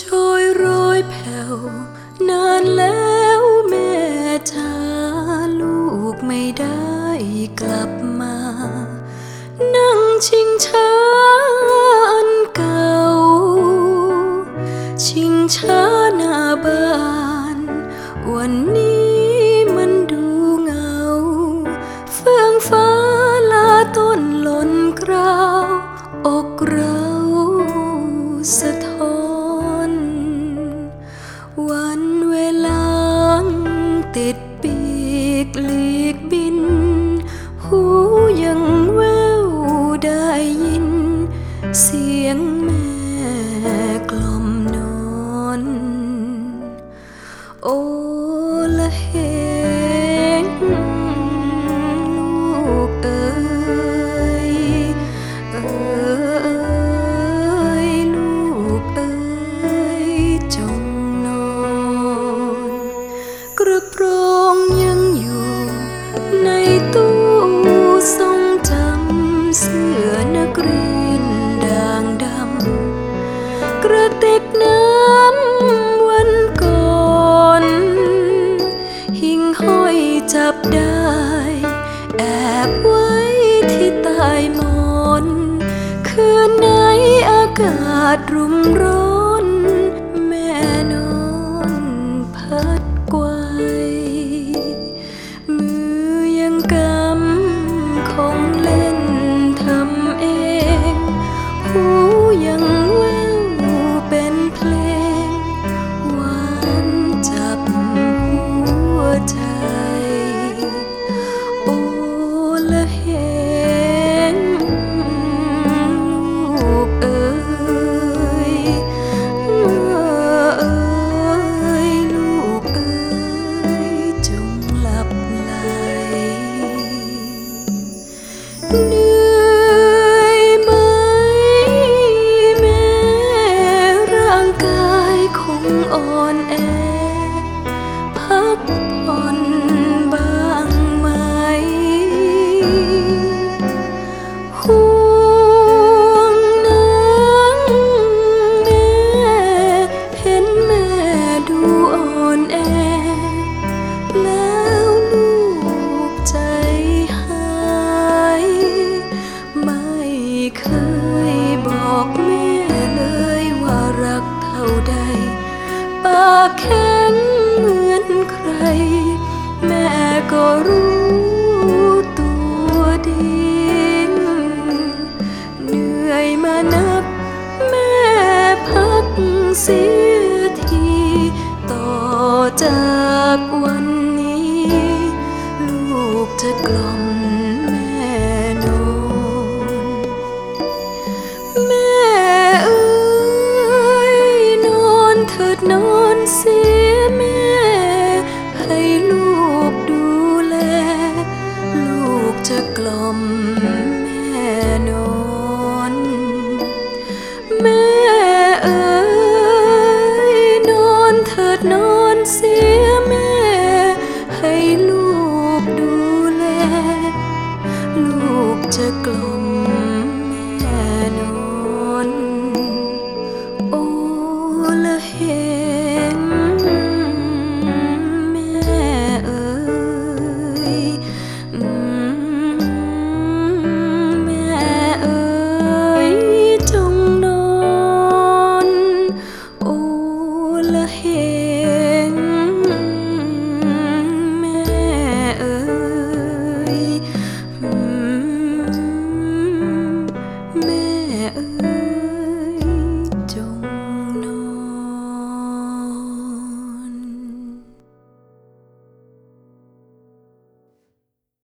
ชอยโรยแผ่วนานแล้วแม่จ้าลูกไม่ได้กลับมา นั่งชิงช้าอันเก่า ชิงช้าหน้าบ้าน วันนี้มันดูเงา เฟื่องฟ้าลาต้นหล่นกรา วันเวลาติดปีกหลีกบิน หูยังแววได้ยิน เสียงแม่ บได้ แอบไว้ที่ใต้หมอน คืนไหนอากาศรุมร้อน ล ปากแข็งเหมือนใคร แม่ก็รู้ตัวดี เหนื่อยมานักแม่พักเสียที ต่อจากวันนี้ ลูกจะกล่อม จะกล่อม